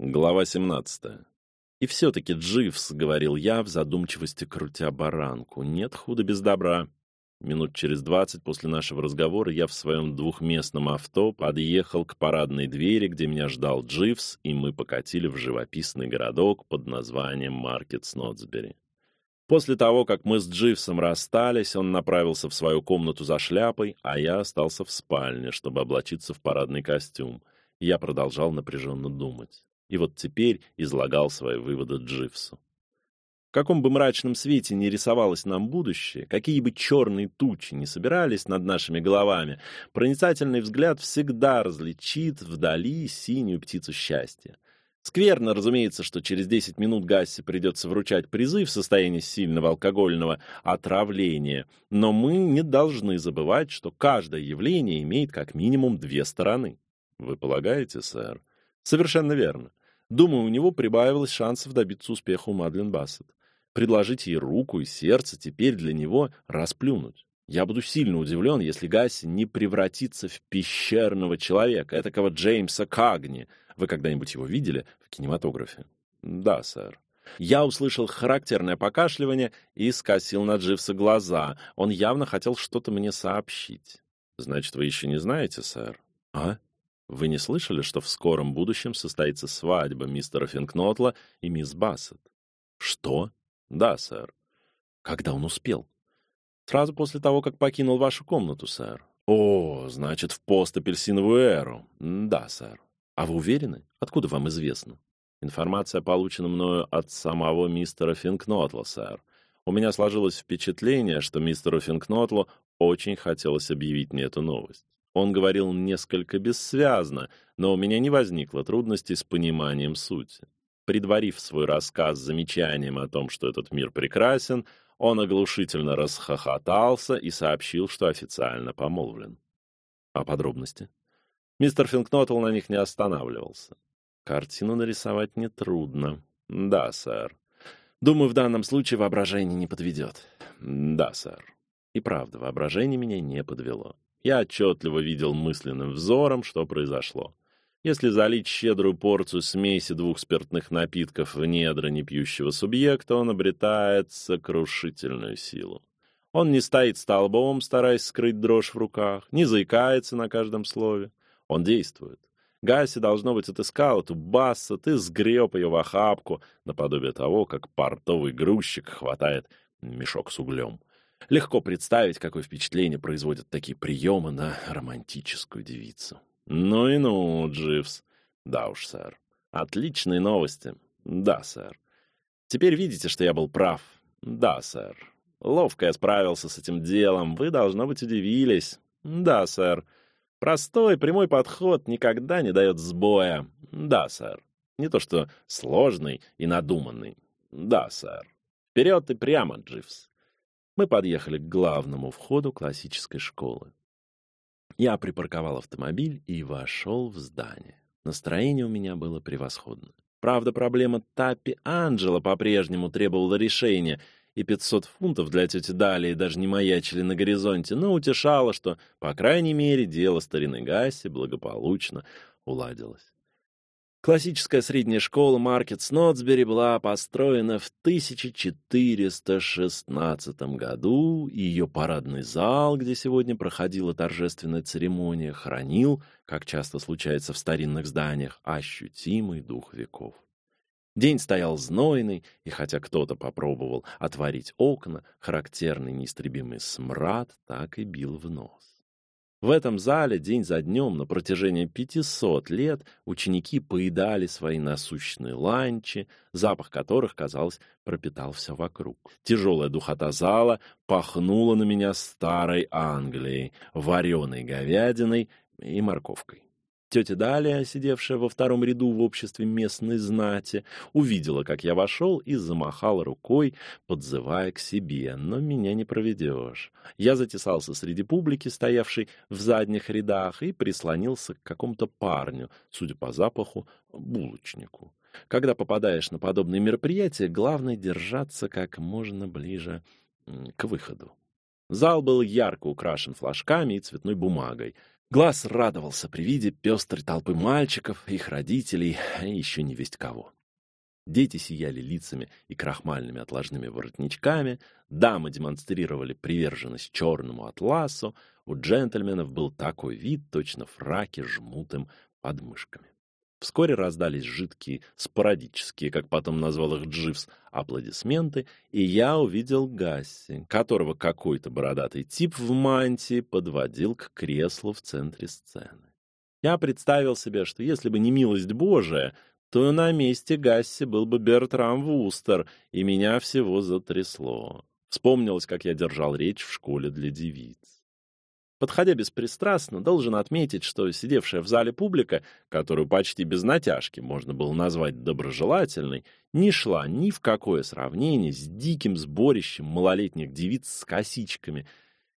Глава 17. И все-таки Дживс, говорил я в задумчивости, крутя баранку, нет худа без добра. Минут через двадцать после нашего разговора я в своем двухместном авто подъехал к парадной двери, где меня ждал Дживс, и мы покатили в живописный городок под названием Маркет Снотсбери. После того, как мы с Дживсом расстались, он направился в свою комнату за шляпой, а я остался в спальне, чтобы облачиться в парадный костюм. Я продолжал напряженно думать и вот теперь излагал свои выводы Дживсу. В каком бы мрачном свете ни рисовалось нам будущее, какие бы черные тучи ни собирались над нашими головами, проницательный взгляд всегда различит вдали синюю птицу счастья. Скверно, разумеется, что через 10 минут Гасси придется вручать призы в состоянии сильного алкогольного отравления, но мы не должны забывать, что каждое явление имеет как минимум две стороны. Вы полагаете, сэр? Совершенно верно. Думаю, у него прибавилось шансов добиться успеха у Мадлен Бассет. Предложить ей руку и сердце теперь для него расплюнуть. Я буду сильно удивлен, если Гасси не превратится в пещерного человека, этакого Джеймса Кагни. Вы когда-нибудь его видели в кинематографе? Да, сэр. Я услышал характерное покашливание и скосил на Дживса глаза. Он явно хотел что-то мне сообщить. Значит, вы еще не знаете, сэр? А? Вы не слышали, что в скором будущем состоится свадьба мистера Финкнотла и мисс Бассет? Что? Да, сэр. Когда он успел? Сразу после того, как покинул вашу комнату, сэр. О, значит, в постапельсиновую эру. Да, сэр. А вы уверены? Откуда вам известно? Информация получена мною от самого мистера Финкнотла, сэр. У меня сложилось впечатление, что мистеру Финкнотлу очень хотелось объявить мне эту новость. Он говорил несколько бессвязно, но у меня не возникло трудностей с пониманием сути. Предварив свой рассказ замечанием о том, что этот мир прекрасен, он оглушительно расхохотался и сообщил, что официально помолвлен. А подробности? Мистер Финкнотл на них не останавливался. Картину нарисовать нетрудно. Да, сэр. Думаю, в данном случае воображение не подведет. Да, сэр. И правда, воображение меня не подвело. Я отчетливо видел мысленным взором, что произошло. Если залить щедрую порцию смеси двух спиртных напитков в недра непьющего субъекта, он обретает сокрушительную силу. Он не стоит столбом, стараясь скрыть дрожь в руках, не заикается на каждом слове. Он действует. Гаси, должно быть, отыскал эту басса, ты сгреб ее в охапку, наподобие того, как портовый грузчик хватает мешок с углем. Легко представить, какое впечатление производят такие приемы на романтическую девицу. Ну и ну, Дживс. Да уж, сэр. Отличные новости. Да, сэр. Теперь видите, что я был прав. Да, сэр. Ловко я справился с этим делом. Вы, должно быть, удивились. Да, сэр. Простой, прямой подход никогда не дает сбоя. Да, сэр. Не то что сложный и надуманный. Да, сэр. Вперед и прямо, Дживс. Мы подъехали к главному входу классической школы. Я припарковал автомобиль и вошел в здание. Настроение у меня было превосходно. Правда, проблема Таппи Анджела по-прежнему требовала решения, и 500 фунтов для тети Далии даже не маячили на горизонте, но утешало, что, по крайней мере, дело старины Гасси благополучно уладилось. Классическая средняя школа Маркет Снотсбери была построена в 1416 году, и ее парадный зал, где сегодня проходила торжественная церемония, хранил, как часто случается в старинных зданиях, ощутимый дух веков. День стоял знойный, и хотя кто-то попробовал отворить окна, характерный неистребимый смрад так и бил в нос. В этом зале день за днем на протяжении 500 лет ученики поедали свои насущные ланчи, запах которых, казалось, пропитал все вокруг. Тяжелая духота зала пахнула на меня старой Англией, вареной говядиной и морковкой. Тетя Далия, сидевшая во втором ряду в обществе местной знати, увидела, как я вошел, и замахала рукой, подзывая к себе, но меня не проведешь. Я затесался среди публики, стоявшей в задних рядах, и прислонился к какому-то парню, судя по запаху, булочнику. Когда попадаешь на подобные мероприятия, главное держаться как можно ближе к выходу. Зал был ярко украшен флажками и цветной бумагой — Глаз радовался при виде пестрой толпы мальчиков, их родителей и еще не весть кого. Дети сияли лицами и крахмальными отложными воротничками, дамы демонстрировали приверженность черному атласу, у джентльменов был такой вид, точно фраки жмут им подмышками. Вскоре раздались жидкие, спорадические, как потом назвал их Дживс, аплодисменты, и я увидел Гасси, которого какой-то бородатый тип в мантии подводил к креслу в центре сцены. Я представил себе, что если бы не милость Божия, то на месте Гасси был бы Бертрам Вустер, и меня всего затрясло. Вспомнилось, как я держал речь в школе для девиц. Подходя беспристрастно, должен отметить, что сидевшая в зале публика, которую почти без натяжки можно было назвать доброжелательной, не шла ни в какое сравнение с диким сборищем малолетних девиц с косичками.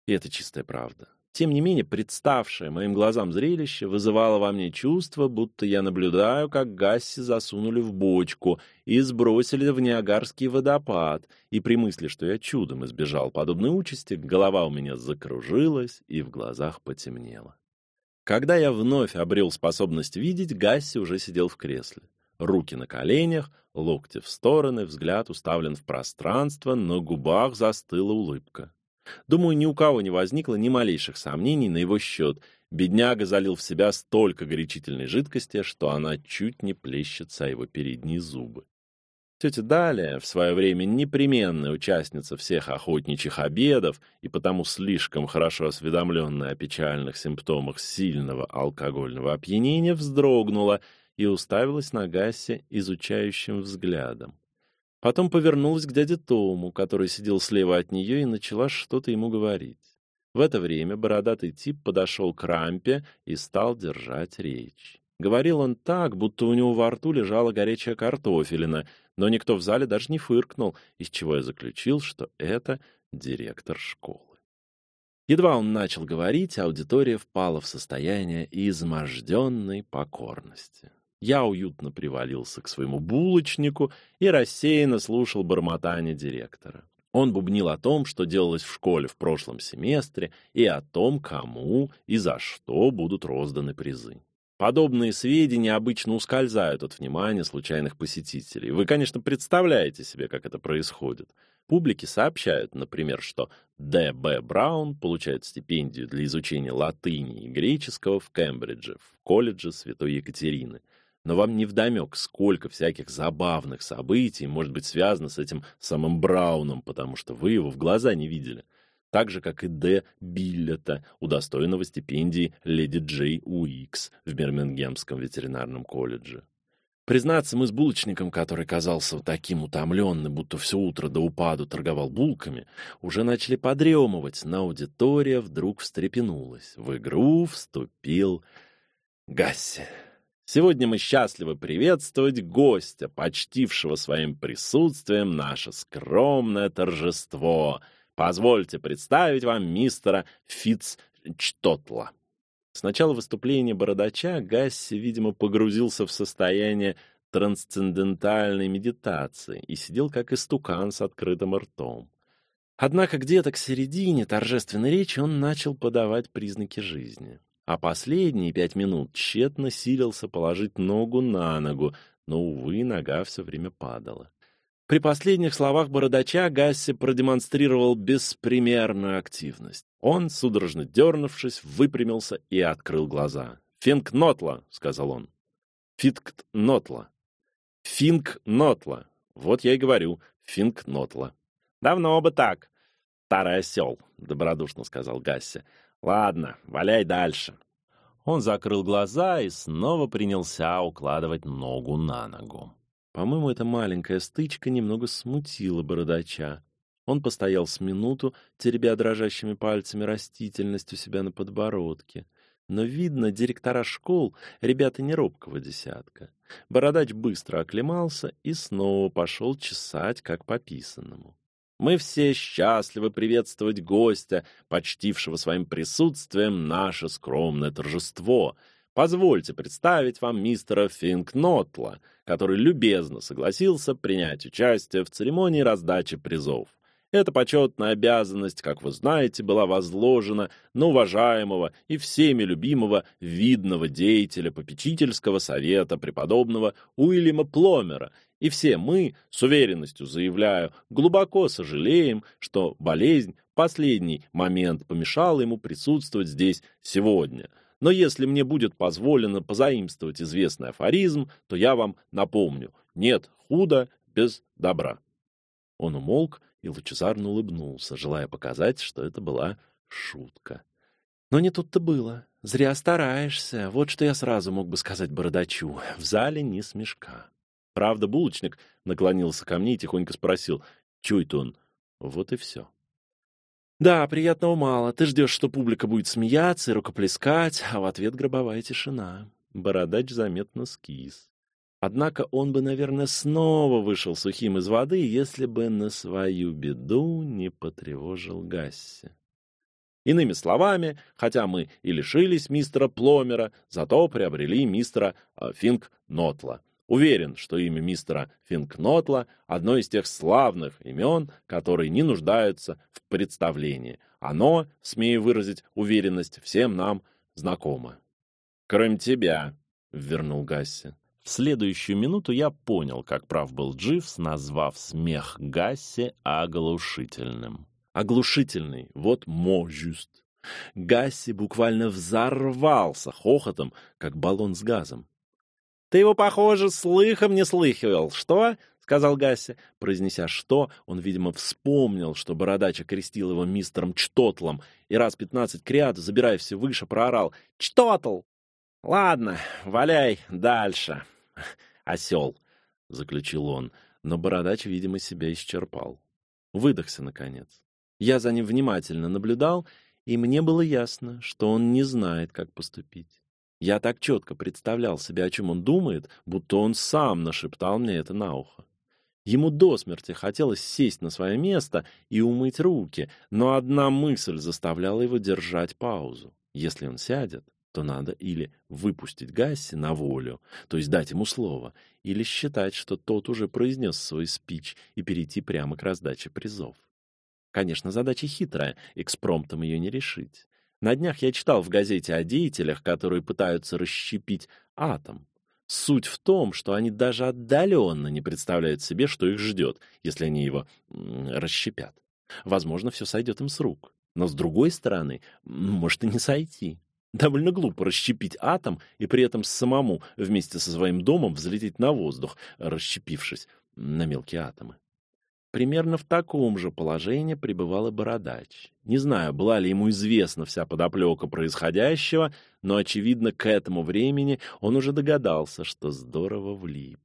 И это чистая правда. Тем не менее, представшее моим глазам зрелище вызывало во мне чувство, будто я наблюдаю, как Гасси засунули в бочку и сбросили в Ниагарский водопад, и при мысли, что я чудом избежал подобной участи, голова у меня закружилась и в глазах потемнело. Когда я вновь обрел способность видеть, Гасси уже сидел в кресле. Руки на коленях, локти в стороны, взгляд уставлен в пространство, на губах застыла улыбка. Думаю, ни у кого не возникло ни малейших сомнений на его счет. Бедняга залил в себя столько горячительной жидкости, что она чуть не плещется о его передние зубы. Тетя Далия, в свое время непременная участница всех охотничьих обедов и потому слишком хорошо осведомленная о печальных симптомах сильного алкогольного опьянения, вздрогнула и уставилась на Гассе изучающим взглядом. Потом повернулась к дяде Тому, который сидел слева от нее, и начала что-то ему говорить. В это время бородатый тип подошел к рампе и стал держать речь. Говорил он так, будто у него во рту лежала горячая картофелина, но никто в зале даже не фыркнул, из чего я заключил, что это директор школы. Едва он начал говорить, аудитория впала в состояние изможденной покорности. Я уютно привалился к своему булочнику и рассеянно слушал бормотание директора. Он бубнил о том, что делалось в школе в прошлом семестре, и о том, кому и за что будут розданы призы. Подобные сведения обычно ускользают от внимания случайных посетителей. Вы, конечно, представляете себе, как это происходит. Публике сообщают, например, что Д.Б. Браун получает стипендию для изучения латыни и греческого в Кембридже, в колледже Святой Екатерины – но вам не вдомек, сколько всяких забавных событий может быть связано с этим самым Брауном, потому что вы его в глаза не видели. Так же, как и Д. Биллета, удостоенного стипендии леди Джей Уикс в Бирмингемском ветеринарном колледже. Признаться, мы с булочником, который казался таким утомленным, будто все утро до упаду торговал булками, уже начали подремывать, но аудитория вдруг встрепенулась. В игру вступил Гасси. Сегодня мы счастливы приветствовать гостя, почтившего своим присутствием наше скромное торжество. Позвольте представить вам мистера Фитцчтотла. С начала выступления бородача Гасси, видимо, погрузился в состояние трансцендентальной медитации и сидел как истукан с открытым ртом. Однако где-то к середине торжественной речи он начал подавать признаки жизни а последние пять минут тщетно силился положить ногу на ногу, но, увы, нога все время падала. При последних словах бородача Гасси продемонстрировал беспримерную активность. Он, судорожно дернувшись, выпрямился и открыл глаза. «Финк Нотла», — сказал он. «Финк Нотла». «Финк Нотла». Вот я и говорю, Финк Нотла. «Давно бы так». «Старый осел», — добродушно сказал Гасси. Ладно, валяй дальше. Он закрыл глаза и снова принялся укладывать ногу на ногу. По-моему, эта маленькая стычка немного смутила бородача. Он постоял с минуту, теребя дрожащими пальцами растительность у себя на подбородке. Но, видно, директора школ — ребята не робкого десятка. Бородач быстро оклемался и снова пошел чесать, как по писанному. Мы все счастливы приветствовать гостя, почтившего своим присутствием наше скромное торжество. Позвольте представить вам мистера Финкнотла, который любезно согласился принять участие в церемонии раздачи призов. Эта почетная обязанность, как вы знаете, была возложена на уважаемого и всеми любимого видного деятеля попечительского совета преподобного Уильяма Пломера, и все мы, с уверенностью заявляю, глубоко сожалеем, что болезнь в последний момент помешала ему присутствовать здесь сегодня. Но если мне будет позволено позаимствовать известный афоризм, то я вам напомню: нет худа без добра. Он умолк и лучезарно улыбнулся, желая показать, что это была шутка. Но не тут-то было. Зря стараешься. Вот что я сразу мог бы сказать бородачу. В зале не смешка. Правда, булочник наклонился ко мне и тихонько спросил: "Чё это он?" Вот и все. Да, приятного мало. Ты ждешь, что публика будет смеяться и рукоплескать, а в ответ гробовая тишина. Бородач заметно скис. Однако он бы, наверное, снова вышел сухим из воды, если бы на свою беду не потревожил Гасси. Иными словами, хотя мы и лишились мистера Пломера, зато приобрели мистера э, Финк Нотла. Уверен, что имя мистера Финкнотла одно из тех славных имен, которые не нуждаются в представлении. Оно, смею выразить уверенность, всем нам знакомо. Кроме тебя, вернул Гасси. В следующую минуту я понял, как прав был Дживс, назвав смех Гасси оглушительным. Оглушительный, вот можюст. Гасси буквально взорвался хохотом, как баллон с газом. «Ты его, похоже, слыхом не слыхивал, что?» — сказал Гасси. Произнеся «что», он, видимо, вспомнил, что бородач окрестил его мистером Чтотлом, и раз пятнадцать кряду, забирая все выше, проорал «Чтотл!» «Ладно, валяй дальше!» осел, — заключил он, но бородач, видимо, себя исчерпал. Выдохся, наконец. Я за ним внимательно наблюдал, и мне было ясно, что он не знает, как поступить. Я так четко представлял себе, о чем он думает, будто он сам нашептал мне это на ухо. Ему до смерти хотелось сесть на свое место и умыть руки, но одна мысль заставляла его держать паузу. Если он сядет, то надо или выпустить Гасси на волю, то есть дать ему слово, или считать, что тот уже произнес свой спич и перейти прямо к раздаче призов. Конечно, задача хитрая, экспромтом ее не решить. На днях я читал в газете о деятелях, которые пытаются расщепить атом. Суть в том, что они даже отдаленно не представляют себе, что их ждет, если они его расщепят. Возможно, все сойдет им с рук. Но с другой стороны, может и не сойти. Довольно глупо расщепить атом и при этом самому вместе со своим домом взлететь на воздух, расщепившись на мелкие атомы. Примерно в таком же положении пребывал и Бородач. Не знаю, была ли ему известна вся подоплека происходящего, но, очевидно, к этому времени он уже догадался, что здорово влип.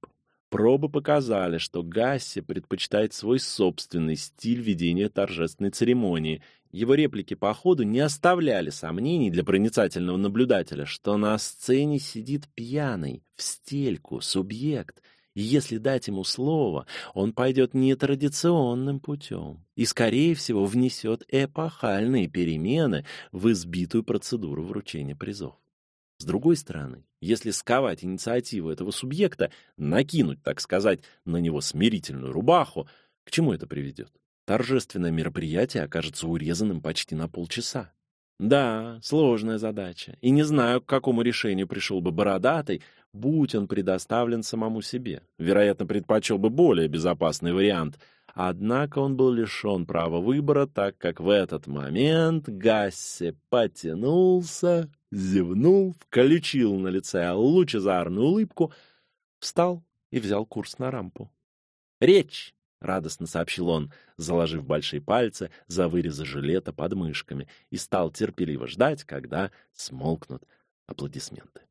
Пробы показали, что Гасси предпочитает свой собственный стиль ведения торжественной церемонии его реплики по ходу не оставляли сомнений для проницательного наблюдателя, что на сцене сидит пьяный, в стельку, субъект, и если дать ему слово, он пойдет нетрадиционным путем и, скорее всего, внесет эпохальные перемены в избитую процедуру вручения призов. С другой стороны, если сковать инициативу этого субъекта, накинуть, так сказать, на него смирительную рубаху, к чему это приведет? торжественное мероприятие окажется урезанным почти на полчаса. Да, сложная задача, и не знаю, к какому решению пришел бы бородатый, будь он предоставлен самому себе. Вероятно, предпочел бы более безопасный вариант. Однако он был лишен права выбора, так как в этот момент Гасси потянулся, зевнул, включил на лице лучезарную улыбку, встал и взял курс на рампу. Речь радостно сообщил он, заложив большие пальцы за вырезы жилета под мышками, и стал терпеливо ждать, когда смолкнут аплодисменты.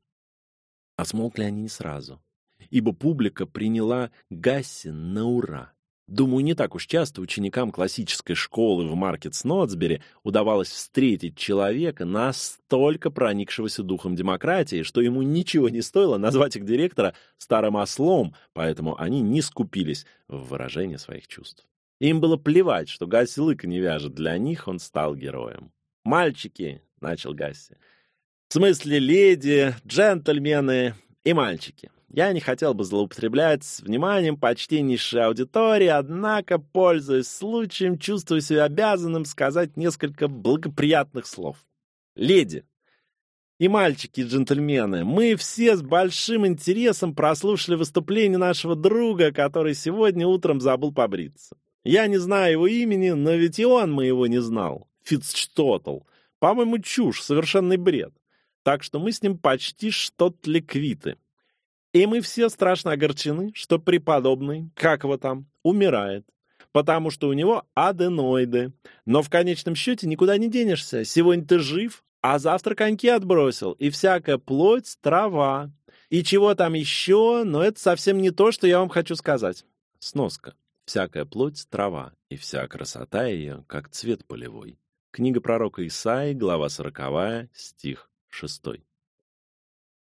А смолкли они не сразу, ибо публика приняла Гассин на ура. Думаю, не так уж часто ученикам классической школы в Маркет-Снотсбери удавалось встретить человека, настолько проникшегося духом демократии, что ему ничего не стоило назвать их директора старым ослом, поэтому они не скупились в выражении своих чувств. Им было плевать, что Гасси лыка не вяжет, для них он стал героем. «Мальчики», — начал Гасси, — «в смысле леди, джентльмены и мальчики». Я не хотел бы злоупотреблять вниманием почтеннейшей аудитории, однако, пользуясь случаем, чувствую себя обязанным сказать несколько благоприятных слов. Леди и мальчики, джентльмены, мы все с большим интересом прослушали выступление нашего друга, который сегодня утром забыл побриться. Я не знаю его имени, но ведь и он моего не знал. Фицчтотл. По-моему, чушь, совершенный бред. Так что мы с ним почти что-то ликвиты. И мы все страшно огорчены, что преподобный, как его там, умирает. Потому что у него аденоиды. Но в конечном счете никуда не денешься. Сегодня ты жив, а завтра коньки отбросил. И всякая плоть — трава. И чего там еще, но это совсем не то, что я вам хочу сказать. Сноска. Всякая плоть — трава, и вся красота ее, как цвет полевой. Книга пророка Исаии, глава 40, стих 6.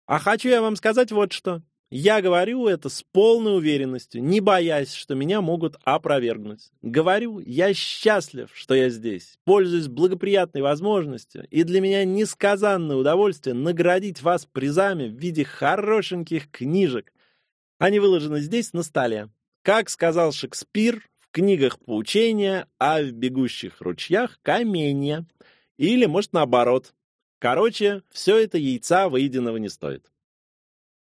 А хочу я вам сказать вот что. Я говорю это с полной уверенностью, не боясь, что меня могут опровергнуть. Говорю, я счастлив, что я здесь, пользуюсь благоприятной возможностью, и для меня несказанное удовольствие наградить вас призами в виде хорошеньких книжек. Они выложены здесь на столе. Как сказал Шекспир в книгах поучения, а в бегущих ручьях каменья. Или, может, наоборот. Короче, все это яйца выеденного не стоит.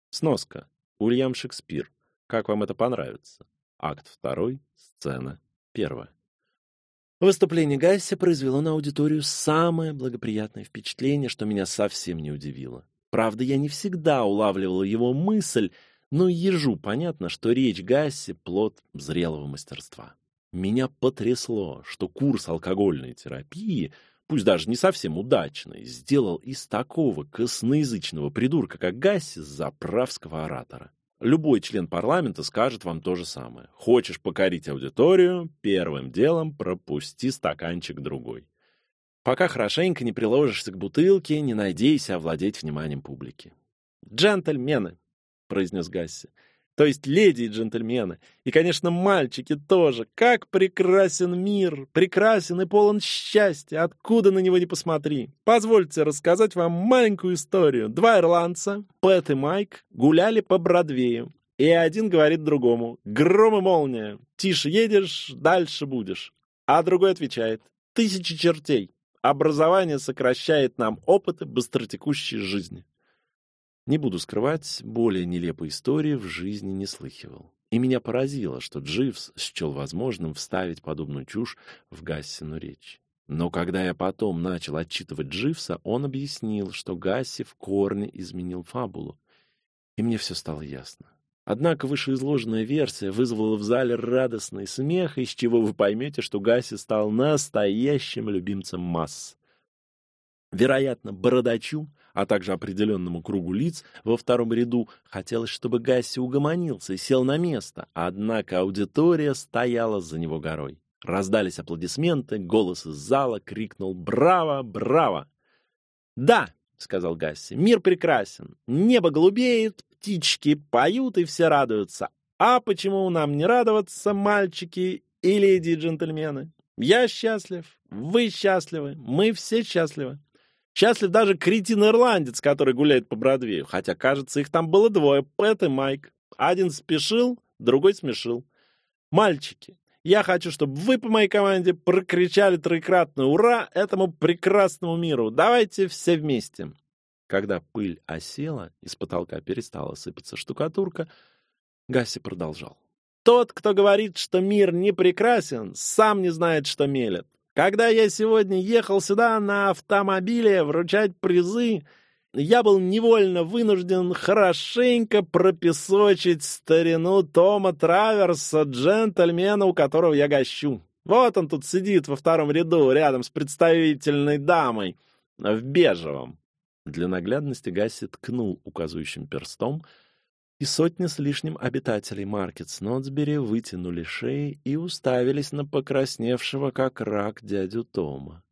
Сноска. Уильям Шекспир. Как вам это понравится? Акт второй, сцена первая. Выступление Гасси произвело на аудиторию самое благоприятное впечатление, что меня совсем не удивило. Правда, я не всегда улавливал его мысль, но ежу понятно, что речь Гасси — плод зрелого мастерства. Меня потрясло, что курс алкогольной терапии — пусть даже не совсем удачный, сделал из такого косноязычного придурка, как Гасси, заправского оратора. Любой член парламента скажет вам то же самое. Хочешь покорить аудиторию, первым делом пропусти стаканчик другой. Пока хорошенько не приложишься к бутылке, не надейся овладеть вниманием публики. «Джентльмены», — произнес Гасси, — то есть леди и джентльмены. И, конечно, мальчики тоже. Как прекрасен мир! Прекрасен и полон счастья, откуда на него не посмотри. Позвольте рассказать вам маленькую историю. Два ирландца, Пэт и Майк, гуляли по Бродвею. И один говорит другому, гром и молния, тише едешь, дальше будешь. А другой отвечает, тысячи чертей. Образование сокращает нам опыты быстротекущей жизни. Не буду скрывать, более нелепой истории в жизни не слыхивал. И меня поразило, что Дживс счел возможным вставить подобную чушь в Гассину речь. Но когда я потом начал отчитывать Дживса, он объяснил, что Гасси в корне изменил фабулу. И мне все стало ясно. Однако вышеизложенная версия вызвала в зале радостный смех, из чего вы поймете, что Гасси стал настоящим любимцем масс. Вероятно, бородачу а также определенному кругу лиц во втором ряду, хотелось, чтобы Гасси угомонился и сел на место, однако аудитория стояла за него горой. Раздались аплодисменты, голос из зала крикнул «Браво! Браво!» «Да!» — сказал Гасси. «Мир прекрасен. Небо голубеет, птички поют и все радуются. А почему нам не радоваться, мальчики и леди джентльмены? Я счастлив, вы счастливы, мы все счастливы. Счастлив даже кретин-ирландец, который гуляет по Бродвею. Хотя, кажется, их там было двое, Пэт и Майк. Один спешил, другой смешил. Мальчики, я хочу, чтобы вы по моей команде прокричали троекратное «Ура!» этому прекрасному миру. Давайте все вместе. Когда пыль осела, из потолка перестала сыпаться штукатурка, Гасси продолжал. Тот, кто говорит, что мир не прекрасен, сам не знает, что мелет. Когда я сегодня ехал сюда на автомобиле вручать призы, я был невольно вынужден хорошенько пропесочить старину Тома Траверса, джентльмена, у которого я гощу. Вот он тут сидит во втором ряду, рядом с представительной дамой, в бежевом. Для наглядности Гасси ткнул указывающим перстом — и сотни с лишним обитателей Маркетс-Нотсбери вытянули шеи и уставились на покрасневшего, как рак, дядю Тома.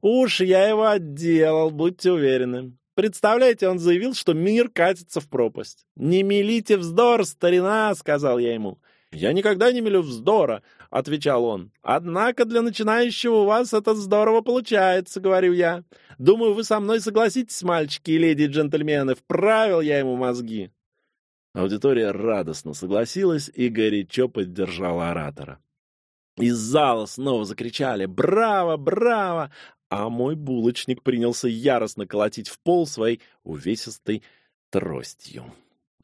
«Уж я его отделал, будьте уверены. Представляете, он заявил, что мир катится в пропасть. «Не мелите вздор, старина!» — сказал я ему. «Я никогда не мелю вздора», — отвечал он. «Однако для начинающего у вас это здорово получается», — говорю я. «Думаю, вы со мной согласитесь, мальчики и леди и джентльмены. Вправил я ему мозги». Аудитория радостно согласилась и горячо поддержала оратора. Из зала снова закричали «Браво! Браво!», а мой булочник принялся яростно колотить в пол своей увесистой тростью.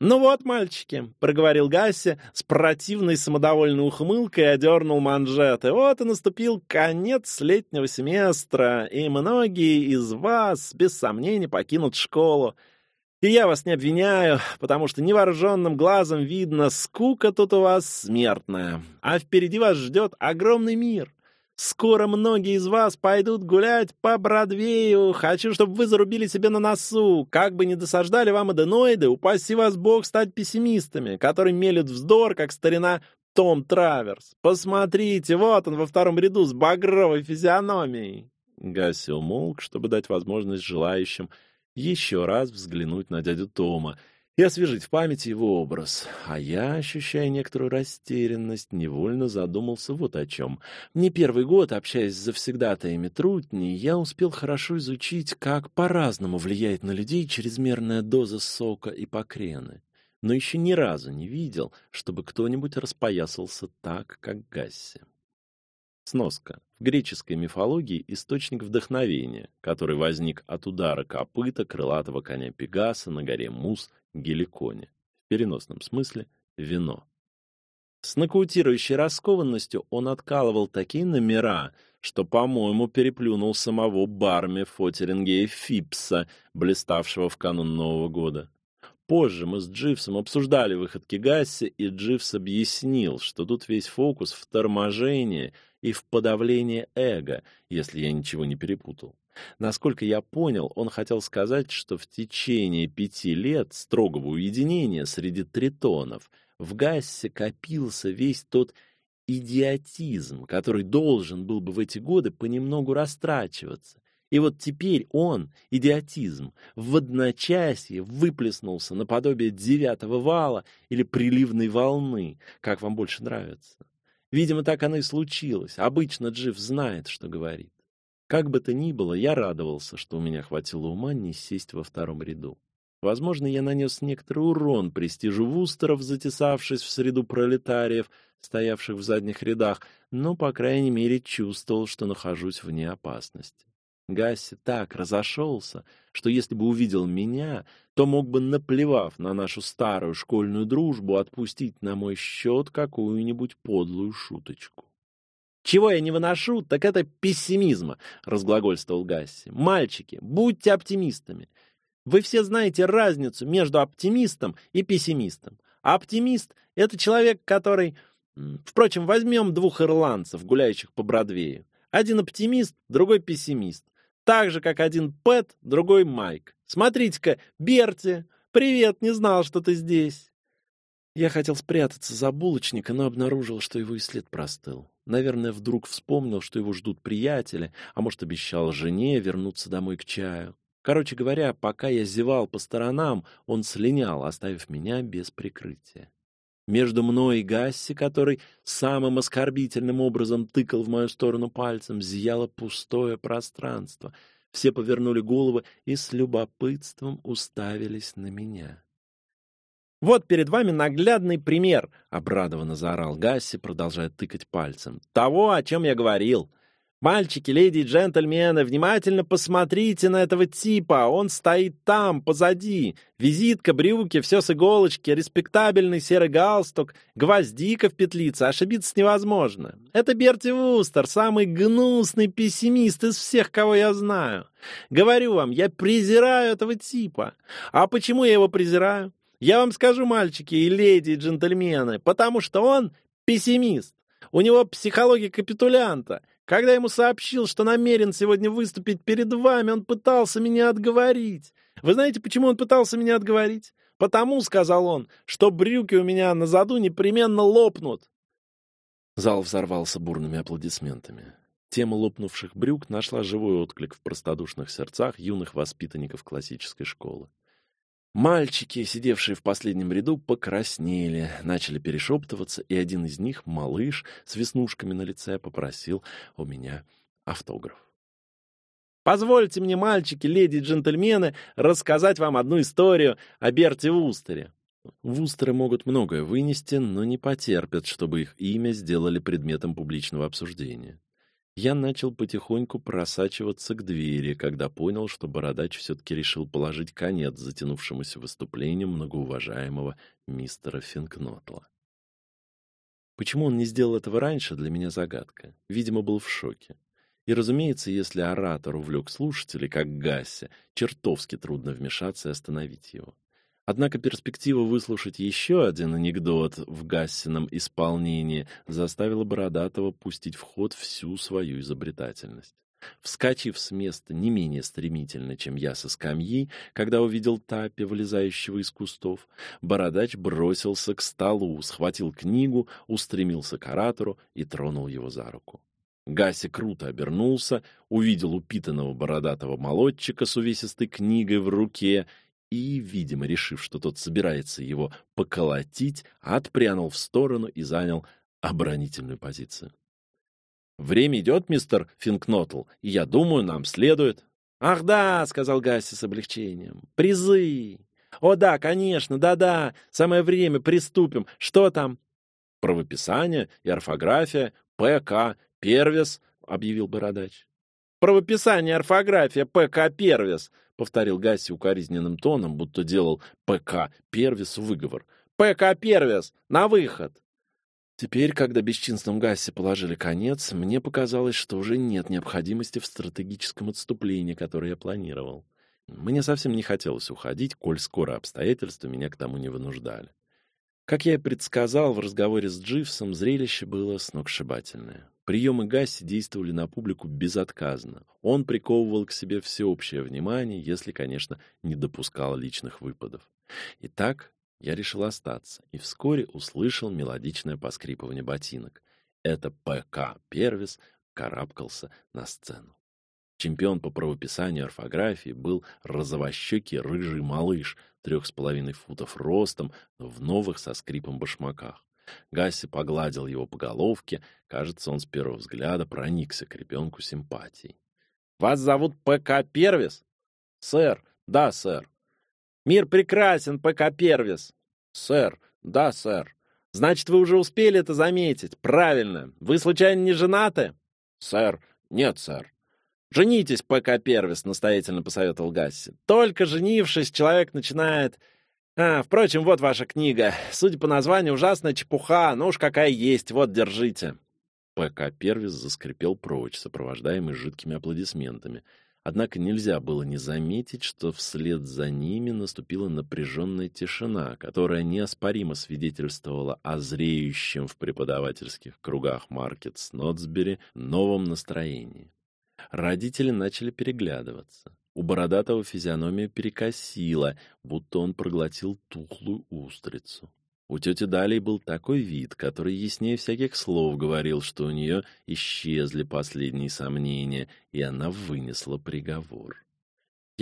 «Ну вот, мальчики», — проговорил Гасси с противной самодовольной ухмылкой и одернул манжеты. «Вот и наступил конец летнего семестра, и многие из вас, без сомнений, покинут школу. И я вас не обвиняю, потому что невооруженным глазом видно, скука тут у вас смертная. А впереди вас ждет огромный мир. Скоро многие из вас пойдут гулять по Бродвею. Хочу, чтобы вы зарубили себе на носу. Как бы ни досаждали вам аденоиды, упаси вас Бог стать пессимистами, которые мелют вздор, как старина Том Траверс. Посмотрите, вот он во втором ряду с багровой физиономией. Гасси умолк, чтобы дать возможность желающим еще раз взглянуть на дядю Тома и освежить в памяти его образ. А я, ощущая некоторую растерянность, невольно задумался вот о чем. Не первый год, общаясь с завсегдатаями трутни, я успел хорошо изучить, как по-разному влияет на людей чрезмерная доза сока и покрены. Но еще ни разу не видел, чтобы кто-нибудь распоясался так, как Гасси. Сноска. Греческой мифологии источник вдохновения, который возник от удара копыта крылатого коня Пегаса на горе Мус Геликоне. В переносном смысле вино. С нокаутирующей раскованностью он откалывал такие номера, что, по-моему, переплюнул самого Барми Фотерингея Фипса, блиставшего в канун Нового года. Позже мы с Дживсом обсуждали выходки Гасси, и Дживс объяснил, что тут весь фокус в торможении — и в подавление эго, если я ничего не перепутал. Насколько я понял, он хотел сказать, что в течение пяти лет строгого уединения среди тритонов в Гассе копился весь тот идиотизм, который должен был бы в эти годы понемногу растрачиваться. И вот теперь он, идиотизм, в одночасье выплеснулся наподобие девятого вала или приливной волны, как вам больше нравится. Видимо, так оно и случилось. Обычно Джив знает, что говорит. Как бы то ни было, я радовался, что у меня хватило ума не сесть во втором ряду. Возможно, я нанес некоторый урон престижу Вустеров, затесавшись в среду пролетариев, стоявших в задних рядах, но, по крайней мере, чувствовал, что нахожусь вне опасности. Гасси так разошелся, что если бы увидел меня, то мог бы, наплевав на нашу старую школьную дружбу, отпустить на мой счет какую-нибудь подлую шуточку. «Чего я не выношу, так это пессимизма», — разглагольствовал Гасси. «Мальчики, будьте оптимистами. Вы все знаете разницу между оптимистом и пессимистом. Оптимист — это человек, который... Впрочем, возьмем двух ирландцев, гуляющих по Бродвею. Один оптимист, другой пессимист. Так же, как один Пэт, другой Майк. Смотрите-ка, Берти! Привет, не знал, что ты здесь!» Я хотел спрятаться за булочника, но обнаружил, что его и след простыл. Наверное, вдруг вспомнил, что его ждут приятели, а может, обещал жене вернуться домой к чаю. Короче говоря, пока я зевал по сторонам, он слинял, оставив меня без прикрытия. Между мной и Гасси, который самым оскорбительным образом тыкал в мою сторону пальцем, зияло пустое пространство. Все повернули головы и с любопытством уставились на меня. «Вот перед вами наглядный пример!» — обрадованно заорал Гасси, продолжая тыкать пальцем. «Того, о чем я говорил!» Мальчики, леди и джентльмены, внимательно посмотрите на этого типа. Он стоит там, позади. Визитка, брюки, все с иголочки, респектабельный серый галстук, гвоздика в петлице. Ошибиться невозможно. Это Берти Вустер, самый гнусный пессимист из всех, кого я знаю. Говорю вам, я презираю этого типа. А почему я его презираю? Я вам скажу, мальчики и леди и джентльмены, потому что он пессимист. У него психология капитулянта. Когда ему сообщил, что намерен сегодня выступить перед вами, он пытался меня отговорить. Вы знаете, почему он пытался меня отговорить? Потому, сказал он, что брюки у меня на заду непременно лопнут. Зал взорвался бурными аплодисментами. Тема лопнувших брюк нашла живой отклик в простодушных сердцах юных воспитанников классической школы. Мальчики, сидевшие в последнем ряду, покраснели, начали перешептываться, и один из них, малыш с веснушками на лице, попросил у меня автограф. Позвольте мне, мальчики, леди и джентльмены, рассказать вам одну историю о Берте Вустере. Вустеры могут многое вынести, но не потерпят, чтобы их имя сделали предметом публичного обсуждения. Я начал потихоньку просачиваться к двери, когда понял, что бородач все-таки решил положить конец затянувшемуся выступлению многоуважаемого мистера Финкнотла. Почему он не сделал этого раньше, для меня загадка. Видимо, был в шоке. И, разумеется, если оратор увлек слушателей, как Гасси, чертовски трудно вмешаться и остановить его. Однако перспектива выслушать еще один анекдот в Гассином исполнении заставила Бородатого пустить в ход всю свою изобретательность. Вскочив с места не менее стремительно, чем я со скамьи, когда увидел Тапи, вылезающего из кустов, Бородач бросился к столу, схватил книгу, устремился к оратору и тронул его за руку. Гаси круто обернулся, увидел упитанного бородатого молодчика с увесистой книгой в руке и, видимо, решив, что тот собирается его поколотить, отпрянул в сторону и занял оборонительную позицию. Время идет, мистер Финкнотл, и я думаю, нам следует. Ах да, сказал Гасси с облегчением. Призы. О да, конечно, да-да. Самое время, приступим. Что там? Правописание и орфография, ПК, Первес, объявил бородач. Правописание, орфография, ПК, Первес, повторил Гасси укоризненным тоном, будто делал ПК Первесу выговор. ПК Первес, на выход. Теперь, когда бесчинством Гасси положили конец, мне показалось, что уже нет необходимости в стратегическом отступлении, которое я планировал. Мне совсем не хотелось уходить, коль скоро обстоятельства меня к тому не вынуждали. Как я и предсказал в разговоре с Дживсом, зрелище было сногсшибательное. Приемы Гасси действовали на публику безотказно. Он приковывал к себе всеобщее внимание, если, конечно, не допускал личных выпадов. Итак, я решил остаться и вскоре услышал мелодичное поскрипывание ботинок. Это ПК Первис карабкался на сцену. Чемпион по правописанию и орфографии был розовощекий рыжий малыш, трех с половиной футов ростом, в новых со скрипом башмаках. Гасси погладил его по головке. Кажется, он с первого взгляда проникся к ребенку симпатией. «Вас зовут П.К. Первис?» «Сэр, да, сэр». «Мир прекрасен, П.К. Первис». «Сэр, да, сэр». «Значит, вы уже успели это заметить. Правильно. Вы, случайно, не женаты?» «Сэр, нет, сэр». «Женитесь, П.К. Первис», — настоятельно посоветовал Гасси. «Только женившись, человек начинает а, впрочем, вот ваша книга. Судя по названию, ужасная чепуха, но уж какая есть, вот, держите. ПК Первис заскрипел прочь, сопровождаемый жидкими аплодисментами. Однако нельзя было не заметить, что вслед за ними наступила напряженная тишина, которая неоспоримо свидетельствовала о зреющем в преподавательских кругах Маркет Снотсбери новом настроении. Родители начали переглядываться. У бородатого физиономия перекосила, будто он проглотил тухлую устрицу. У тети Дали был такой вид, который яснее всяких слов говорил, что у нее исчезли последние сомнения, и она вынесла приговор.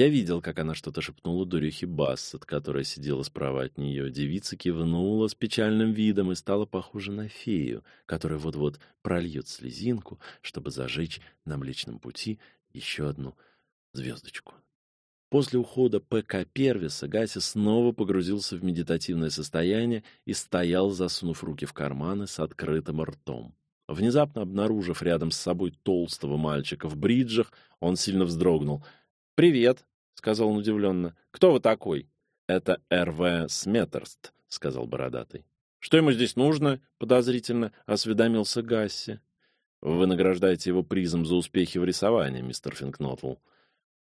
Я видел, как она что-то шепнула Дурюхе Бассет, которая сидела справа от нее. Девица кивнула с печальным видом и стала похожа на фею, которая вот-вот прольет слезинку, чтобы зажечь на Млечном пути еще одну звездочку. После ухода П.К. Первиса Гаси снова погрузился в медитативное состояние и стоял, засунув руки в карманы с открытым ртом. Внезапно обнаружив рядом с собой толстого мальчика в бриджах, он сильно вздрогнул. «Привет», — сказал он удивленно. «Кто вы такой?» «Это Р.В. Сметтерст», — сказал бородатый. «Что ему здесь нужно?» — подозрительно осведомился Гасси. «Вы награждаете его призом за успехи в рисовании, мистер Финкнотл»,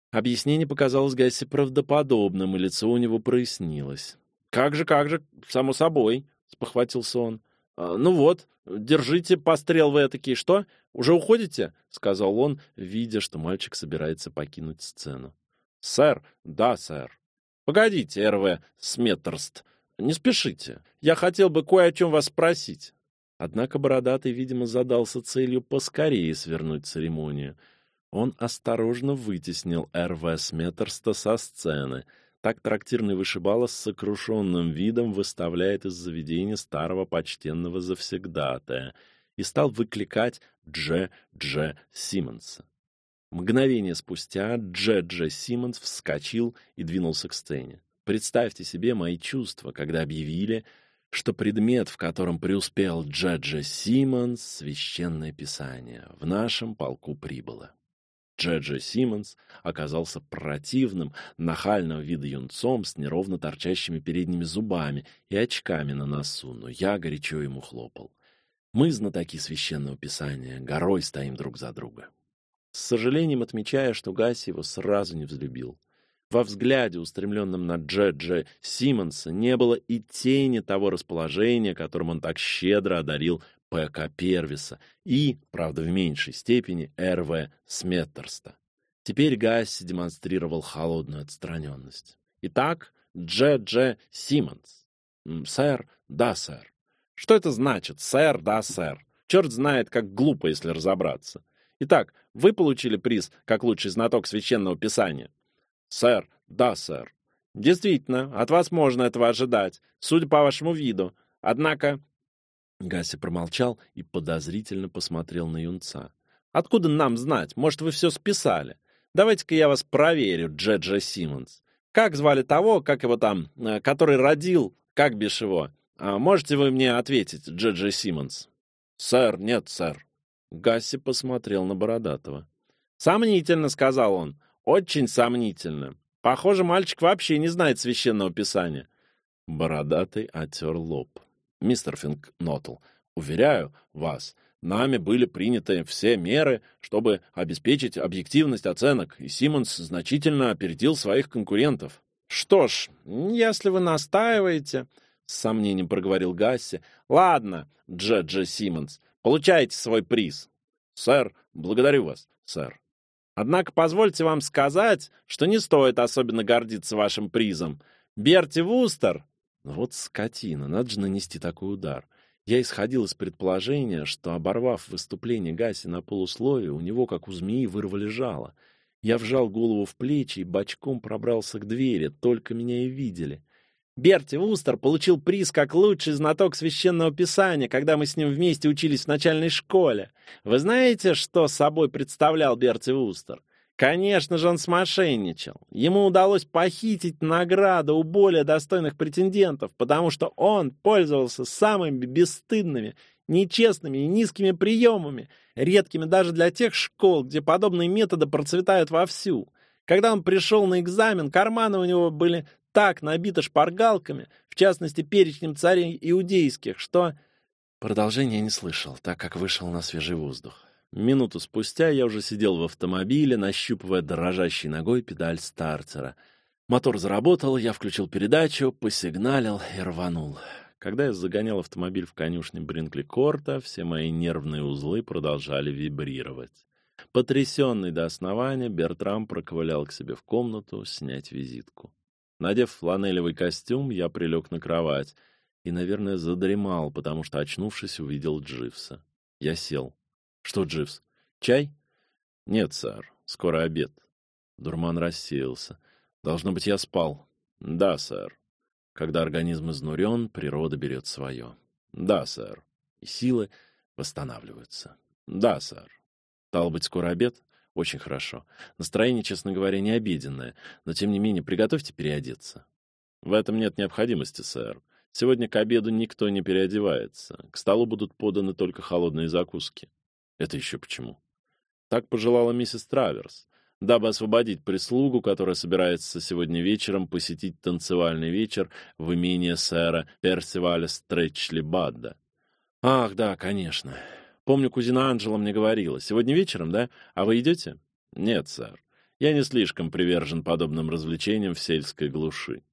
Объяснение показалось Гасси правдоподобным, и лицо у него прояснилось. «Как же, как же, само собой», — спохватился он. «А, «Ну вот, держите пострел вы этакий. Что, уже уходите?» — сказал он, видя, что мальчик собирается покинуть сцену. «Сэр, да, сэр». «Погодите, Р.В. Сметтерст, не спешите. Я хотел бы кое о чем вас спросить». Однако Бородатый, видимо, задался целью поскорее свернуть церемонию — он осторожно вытеснил Р.В. Сметтерста со сцены. Так трактирный вышибала с сокрушенным видом выставляет из заведения старого почтенного завсегдатая и стал выкликать Дж. Дж. Симмонса. Мгновение спустя Дж. Дж. Симмонс вскочил и двинулся к сцене. Представьте себе мои чувства, когда объявили, что предмет, в котором преуспел Джеджа Симмонс, священное писание, в нашем полку прибыло. Джеджа Симмонс оказался противным, нахального вида юнцом с неровно торчащими передними зубами и очками на носу, но я горячо ему хлопал. Мы, знатоки священного писания, горой стоим друг за друга. С сожалением отмечая, что Гасси его сразу не взлюбил. Во взгляде, устремленном на Джеджа Симмонса, не было и тени того расположения, которым он так щедро одарил П.К. Первиса и, правда, в меньшей степени, Р.В. Сметтерста. Теперь Гасси демонстрировал холодную отстраненность. Итак, Дж. Дж. Симмонс. Сэр, да, сэр. Что это значит, сэр, да, сэр? Черт знает, как глупо, если разобраться. Итак, вы получили приз как лучший знаток священного писания. Сэр, да, сэр. Действительно, от вас можно этого ожидать, судя по вашему виду. Однако Гася промолчал и подозрительно посмотрел на юнца. «Откуда нам знать? Может, вы все списали? Давайте-ка я вас проверю, Джеджа Симмонс. Как звали того, как его там, э, который родил, как бишь его? А можете вы мне ответить, Джеджа Симмонс?» «Сэр, нет, сэр». Гасси посмотрел на Бородатого. «Сомнительно», — сказал он. «Очень сомнительно. Похоже, мальчик вообще не знает священного писания». Бородатый отер лоб мистер Финкнотл, уверяю вас, нами были приняты все меры, чтобы обеспечить объективность оценок, и Симмонс значительно опередил своих конкурентов. Что ж, если вы настаиваете, с сомнением проговорил Гасси. Ладно, Джеджа Симмонс, получайте свой приз. Сэр, благодарю вас, сэр. Однако позвольте вам сказать, что не стоит особенно гордиться вашим призом. Берти Вустер вот скотина, надо же нанести такой удар. Я исходил из предположения, что, оборвав выступление Гаси на полусловие, у него, как у змеи, вырвали жало. Я вжал голову в плечи и бочком пробрался к двери, только меня и видели. Берти Вустер получил приз как лучший знаток священного писания, когда мы с ним вместе учились в начальной школе. Вы знаете, что собой представлял Берти Вустер? Конечно же, он смошенничал. Ему удалось похитить награду у более достойных претендентов, потому что он пользовался самыми бесстыдными, нечестными и низкими приемами, редкими даже для тех школ, где подобные методы процветают вовсю. Когда он пришел на экзамен, карманы у него были так набиты шпаргалками, в частности, перечнем царей иудейских, что... Продолжение не слышал, так как вышел на свежий воздух. Минуту спустя я уже сидел в автомобиле, нащупывая дрожащей ногой педаль стартера. Мотор заработал, я включил передачу, посигналил и рванул. Когда я загонял автомобиль в конюшне Бринкли-Корта, все мои нервные узлы продолжали вибрировать. Потрясенный до основания, Бертрам проковылял к себе в комнату снять визитку. Надев фланелевый костюм, я прилег на кровать и, наверное, задремал, потому что, очнувшись, увидел Дживса. Я сел. Что, Дживс, чай? Нет, сэр, скоро обед. Дурман рассеялся. Должно быть, я спал. Да, сэр. Когда организм изнурен, природа берет свое. Да, сэр. И силы восстанавливаются. Да, сэр. Стало быть, скоро обед? Очень хорошо. Настроение, честно говоря, не обеденное, но тем не менее приготовьте переодеться. В этом нет необходимости, сэр. Сегодня к обеду никто не переодевается. К столу будут поданы только холодные закуски. Это еще почему? Так пожелала миссис Траверс, дабы освободить прислугу, которая собирается сегодня вечером посетить танцевальный вечер в имении сэра Персиваля Стретчли Бадда. Ах, да, конечно. Помню, кузина Анжела мне говорила. Сегодня вечером, да? А вы идете? Нет, сэр. Я не слишком привержен подобным развлечениям в сельской глуши.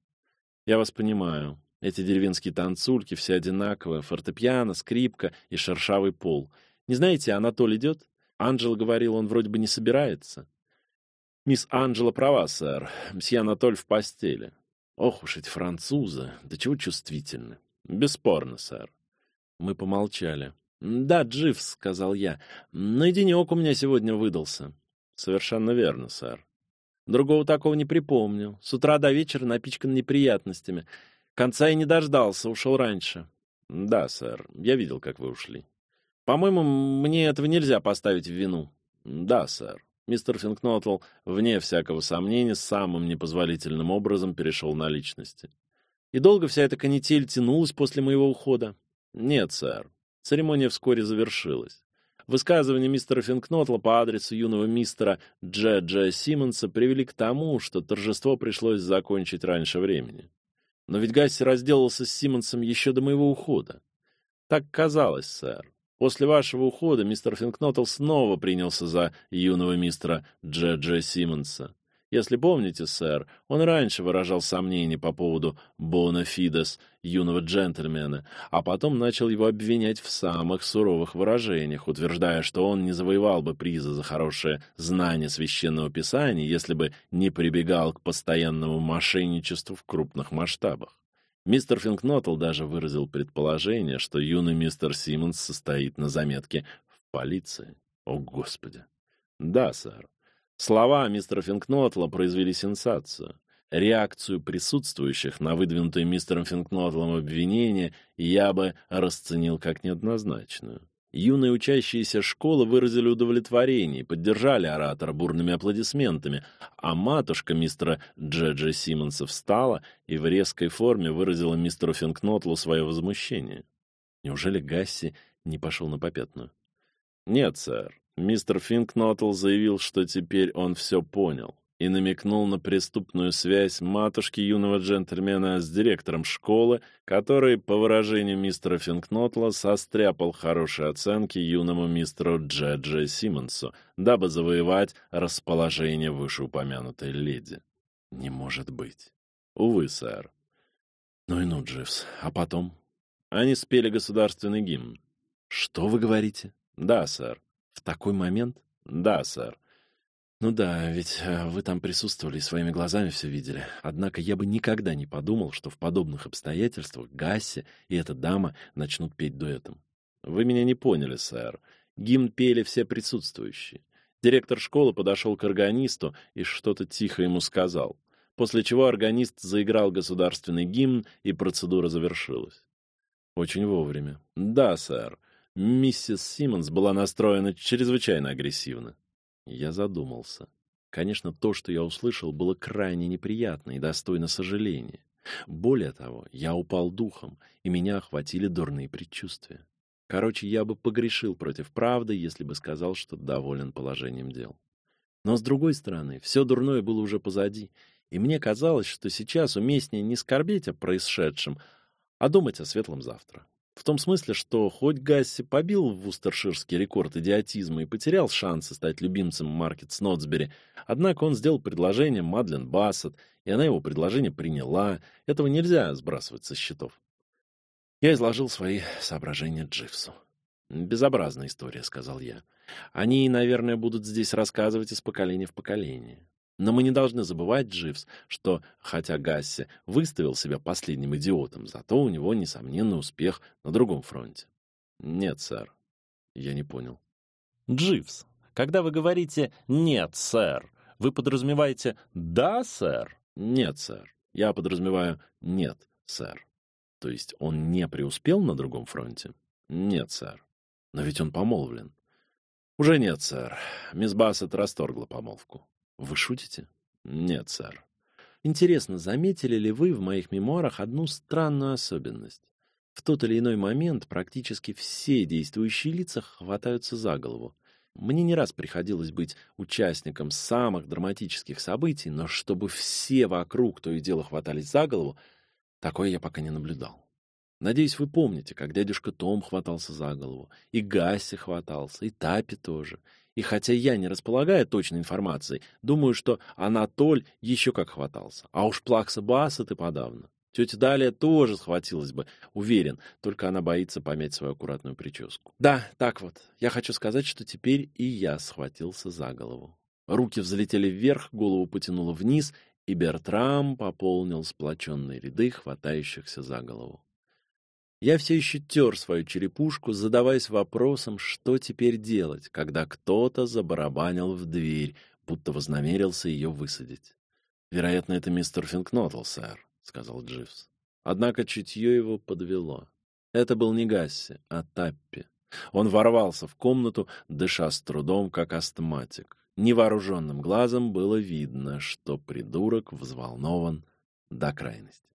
Я вас понимаю. Эти деревенские танцульки все одинаковые: фортепиано, скрипка и шершавый пол — не знаете, Анатолий идет? Анжела говорил, он вроде бы не собирается. Мисс Анжела права, сэр. Мсье Анатоль в постели. Ох уж эти французы, до чего чувствительны. Бесспорно, сэр. Мы помолчали. Да, Дживс, сказал я. Но у меня сегодня выдался. Совершенно верно, сэр. Другого такого не припомню. С утра до вечера напичкан неприятностями. Конца и не дождался, ушел раньше. Да, сэр. Я видел, как вы ушли. По-моему, мне этого нельзя поставить в вину. Да, сэр. Мистер Финкнотл, вне всякого сомнения, самым непозволительным образом перешел на личности. И долго вся эта канитель тянулась после моего ухода? Нет, сэр. Церемония вскоре завершилась. Высказывания мистера Финкнотла по адресу юного мистера Дж. Дж. Симмонса привели к тому, что торжество пришлось закончить раньше времени. Но ведь Гасси разделался с Симмонсом еще до моего ухода. Так казалось, сэр. После вашего ухода мистер Финкнотл снова принялся за юного мистера Дж. Дж. Симмонса. Если помните, сэр, он раньше выражал сомнения по поводу «бона фидес» юного джентльмена, а потом начал его обвинять в самых суровых выражениях, утверждая, что он не завоевал бы приза за хорошее знание священного писания, если бы не прибегал к постоянному мошенничеству в крупных масштабах. Мистер Финкнотл даже выразил предположение, что юный мистер Симмонс состоит на заметке в полиции. О, Господи! Да, сэр. Слова мистера Финкнотла произвели сенсацию. Реакцию присутствующих на выдвинутое мистером Финкнотлом обвинение я бы расценил как неоднозначную. Юные учащиеся школы выразили удовлетворение и поддержали оратора бурными аплодисментами, а матушка мистера Джеджа Симмонса встала и в резкой форме выразила мистеру Финкнотлу свое возмущение. Неужели Гасси не пошел на попятную? Нет, сэр. Мистер Финкнотл заявил, что теперь он все понял и намекнул на преступную связь матушки юного джентльмена с директором школы, который, по выражению мистера Финкнотла, состряпал хорошие оценки юному мистеру Джеджи Симмонсу, дабы завоевать расположение вышеупомянутой леди. Не может быть. Увы, сэр. Ну и ну, Дживс. А потом? Они спели государственный гимн. Что вы говорите? Да, сэр. В такой момент? Да, сэр. Ну да, ведь э, вы там присутствовали и своими глазами все видели. Однако я бы никогда не подумал, что в подобных обстоятельствах Гасси и эта дама начнут петь дуэтом. Вы меня не поняли, сэр. Гимн пели все присутствующие. Директор школы подошел к органисту и что-то тихо ему сказал, после чего органист заиграл государственный гимн, и процедура завершилась. Очень вовремя. Да, сэр. Миссис Симмонс была настроена чрезвычайно агрессивно. Я задумался. Конечно, то, что я услышал, было крайне неприятно и достойно сожаления. Более того, я упал духом, и меня охватили дурные предчувствия. Короче, я бы погрешил против правды, если бы сказал, что доволен положением дел. Но с другой стороны, все дурное было уже позади, и мне казалось, что сейчас уместнее не скорбеть о происшедшем, а думать о светлом завтра. В том смысле, что хоть Гасси побил вустерширский рекорд идиотизма и потерял шансы стать любимцем Маркет Снотсбери, однако он сделал предложение Мадлен Бассет, и она его предложение приняла. Этого нельзя сбрасывать со счетов. Я изложил свои соображения Дживсу. «Безобразная история», — сказал я. «Они, наверное, будут здесь рассказывать из поколения в поколение. Но мы не должны забывать, Дживс, что, хотя Гасси выставил себя последним идиотом, зато у него несомненный успех на другом фронте. Нет, сэр. Я не понял. Дживс, когда вы говорите «нет, сэр», вы подразумеваете «да, сэр»? Нет, сэр. Я подразумеваю «нет, сэр». То есть он не преуспел на другом фронте? Нет, сэр. Но ведь он помолвлен. Уже нет, сэр. Мисс Бассет расторгла помолвку. Вы шутите? Нет, сэр. Интересно, заметили ли вы в моих мемуарах одну странную особенность? В тот или иной момент практически все действующие лица хватаются за голову. Мне не раз приходилось быть участником самых драматических событий, но чтобы все вокруг то и дело хватались за голову, такое я пока не наблюдал. Надеюсь, вы помните, как дядюшка Том хватался за голову, и Гасси хватался, и Тапи тоже, и хотя я не располагаю точной информацией, думаю, что Анатоль еще как хватался. А уж Плакса Бассет и подавно. Тетя Далия тоже схватилась бы, уверен, только она боится помять свою аккуратную прическу. Да, так вот, я хочу сказать, что теперь и я схватился за голову. Руки взлетели вверх, голову потянуло вниз, и Бертрам пополнил сплоченные ряды хватающихся за голову. Я все еще тер свою черепушку, задаваясь вопросом, что теперь делать, когда кто-то забарабанил в дверь, будто вознамерился ее высадить. «Вероятно, это мистер Финкнотл, сэр», — сказал Дживс. Однако чутье его подвело. Это был не Гасси, а Таппи. Он ворвался в комнату, дыша с трудом, как астматик. Невооруженным глазом было видно, что придурок взволнован до крайности.